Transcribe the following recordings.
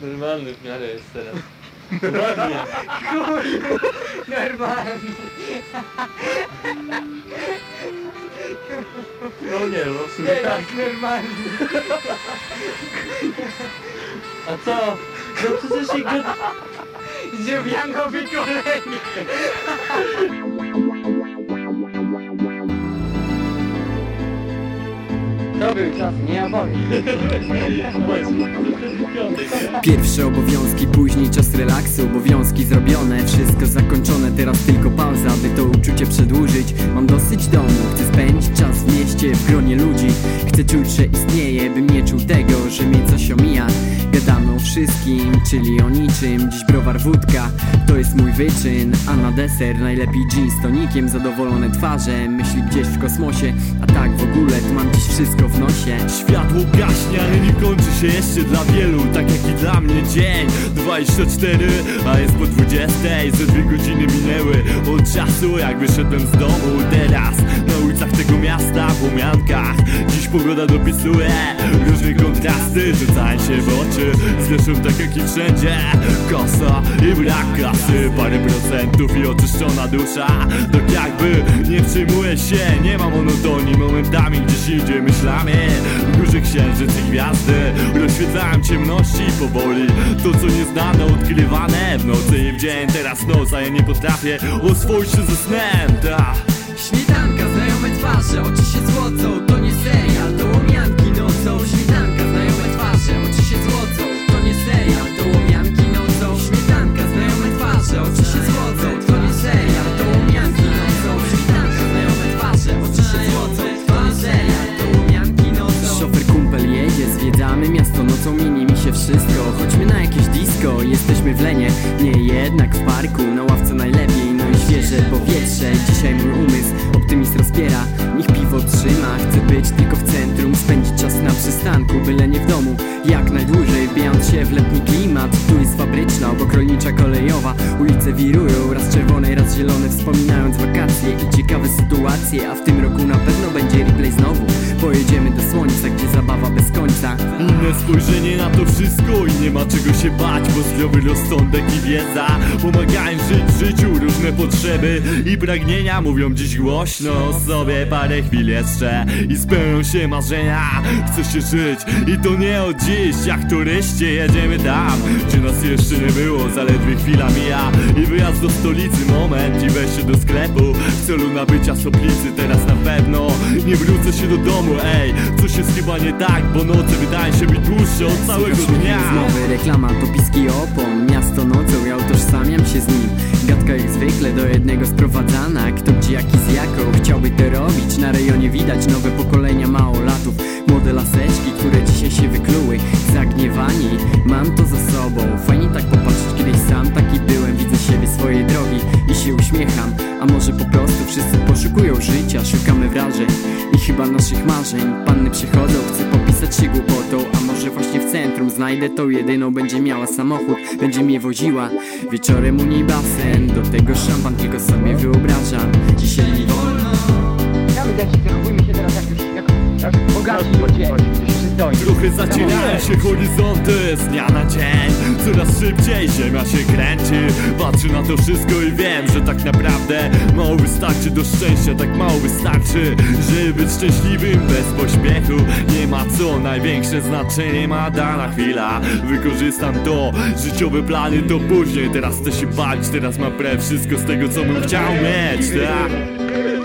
Normalny w miarę jest teraz. Ładnie. Normalnie. No nie, no w sumie tak. Teraz normalnie. A co? No przecież i go... Ziemianowi kolejny. To był czas, nie ja powiem. Pierwsze obowiązki, później czas relaksu. Obowiązki zrobione, wszystko zakończone. Teraz tylko pauza, by to uczucie przedłużyć. Mam dosyć domu, chcę spędzić czas w mieście W gronie ludzi, chcę czuć, że istnieje Bym nie czuł tego, że mnie coś omija wszystkim, czyli o niczym. Dziś browar wódka, to jest mój wyczyn. A na deser najlepiej gin z tonikiem Zadowolone twarze, myśli gdzieś w kosmosie A tak w ogóle, to mam dziś wszystko w nosie. Światło gaśnie, ale nie kończy się jeszcze dla wielu. Tak jak i dla mnie dzień 24, a jest po 20 Ze dwie godziny minęły od czasu jak wyszedłem z domu. Teraz na ulicach tego miasta, w łomiankach Dziś pogoda dopisuje różne kontrasty Rzucają się w oczy, zresztą tak jak i wszędzie Kosa i brak kasy, parę procentów i oczyszczona dusza. Tak jakby nie przejmuję się, nie ma monotonii. Momentami gdzieś idzie myślami. Górze księżyc i gwiazdy Rozświetlają ciemności. Powoli To co nieznane, odkrywane w nocy i w dzień. Teraz noc, a ja nie potrafię oswoić się ze snem. Ta. Śmietanka, znajome twarze, oczy się złocą. To nie serial, to łomianki nocą. Śmietanka, znajome twarze, oczy się złocą To nie serial, to łomianki nocą. Śmietanka, znajome twarze, oczy się złocą To nie serial, to łomianki nocą. Śmietanka, znajome twarze, oczy się złocą To nie serial, to łomianki nocą. Szofer kumpel jedzie, zwiedzamy miasto. Nocą Mini mi się wszystko, chodźmy na jakieś disco Jesteśmy w Lenie, nie jednak w parku Na ławce najlepiej, no i świeże powietrze Dzisiaj mój umysł optymizm rozpiera. Niech piwo trzyma, chcę być tylko w centrum. Spędzić czas byle nie w domu. Jak najdłużej, wbijając się w letni klimat. Tu jest fabryczna, obok rolnicza kolejowa. Ulice wirują, raz czerwone, raz zielone Wspominając wakacje i ciekawe sytuacje. A w tym roku na pewno będzie replay znowu Pojedziemy do słońca, gdzie zabawa bez końca. Inne spojrzenie na to wszystko i nie ma czego się bać Bo zdrowy rozsądek i wiedza pomagają żyć życiu Różne potrzeby i pragnienia mówią dziś głośno o sobie. Parę chwil jeszcze i spełnią się marzenia. Chce się żyć i to nie od dziś. Jak turyści jedziemy tam, gdzie nas jeszcze nie było. Zaledwie chwila mija i wyjazd do stolicy. Moment i wejście do sklepu w celu nabycia soplicy. Teraz na pewno nie wrócę się do domu Ej, coś jest chyba nie tak, bo noce wydają się mi dłuższe od całego dnia. Rozmowy, reklama, dopiski opon Miasto nocą, ja utożsamiam się z nim. Gadka jak zwykle do jednego sprowadzana Kto gdzie jaki z jaką chciałby to robić. Na rejonie widać nowe pokolenia małolatów Młode laseczki, które dzisiaj się wykluły. Zagniewani, mam to za sobą i chyba naszych marzeń. Panny przychodzą, chcę popisać się głupotą. A może właśnie w centrum znajdę tą jedyną. Będzie miała samochód, będzie mnie woziła. Wieczorem u niej basen, do tego szampan Tylko sobie wyobrażam. Dzisiaj Trochę zacierają się horyzonty z dnia na dzień. Coraz szybciej ziemia się kręci. Patrzę na to wszystko i wiem, że tak naprawdę Mało wystarczy do szczęścia, tak mało wystarczy Żeby być szczęśliwym bez pośpiechu. Nie ma co, największe znaczenie ma dana chwila. Wykorzystam to, życiowe plany to później. Teraz chcę się bawić, teraz mam pre wszystko z tego co bym chciał mieć tak?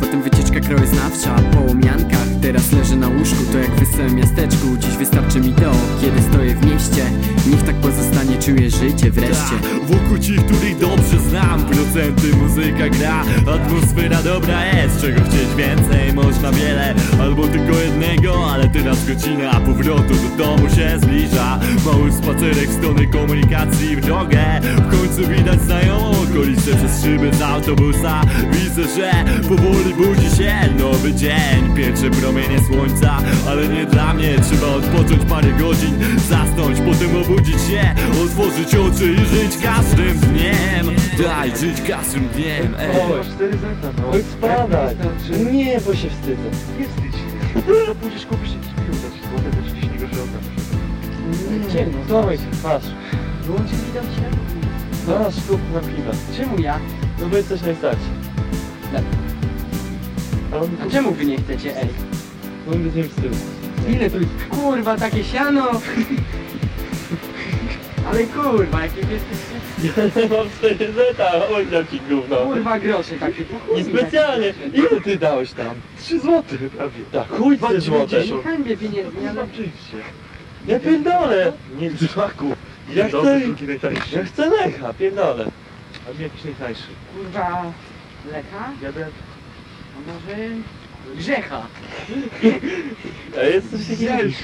Potem wycieczka krajoznawcza Po łomiankach, teraz leżę na łóżku To jak wesołym miasteczku, dziś wystarczy mi to Kiedy stoję w mieście, niech tak pozostanie Czuję życie wreszcie. Ta, Wokół ci, których dobrze znam Procenty, muzyka gra Atmosfera dobra jest Czego chcieć więcej, można wiele Albo tylko jednego, ale teraz godzina Powrotu do domu się zbliża. Mały spacerek w stronę komunikacji w drogę W końcu widać znajomą okolicę Przez szyby z autobusa. Widzę, że powoli budzi się Nowy dzień, pierwsze promienie słońca Ale nie dla mnie, trzeba odpocząć parę godzin Zasnąć, potem obudzić się Otworzyć oczy i żyć każdym dniem Daj, żyć każdym dniem ej. Oj, no. Oj, spadaj. Nie, bo się wstydzę. Nie wstydź się. To pójdziesz kupisz jakiś pił za 3 złote, to ci śniego się oddam. Ciemno, dawaj, masz. Wyłączyć mi dam się? Masz kup na piwa. Czemu ja? No bo jesteś najstarszy. On A czemu wy nie chcecie, ej? Z tyłu. Ile tu jest? Kurwa, takie siano! Ale kurwa, jakie jesteście... Ja mam 4 zeta, oj dam ci gówno. Kurwa grosze takie. po chuj mi Niespecjalnie. takie Ile ty dałeś tam? 3 złote prawie. Tak, chuj 3 złote. Nie hańbię pieniędzy, ale... Zobaczycie. Ja pierdolę. Nie drzaku. Ja chcę... drugi najtańszy. Ja chcę lecha, pierdolę. A mi jakiś najtańszy. Kurwa... Lecha? Jadę. A może... Grzecha? A jesteś jakiś...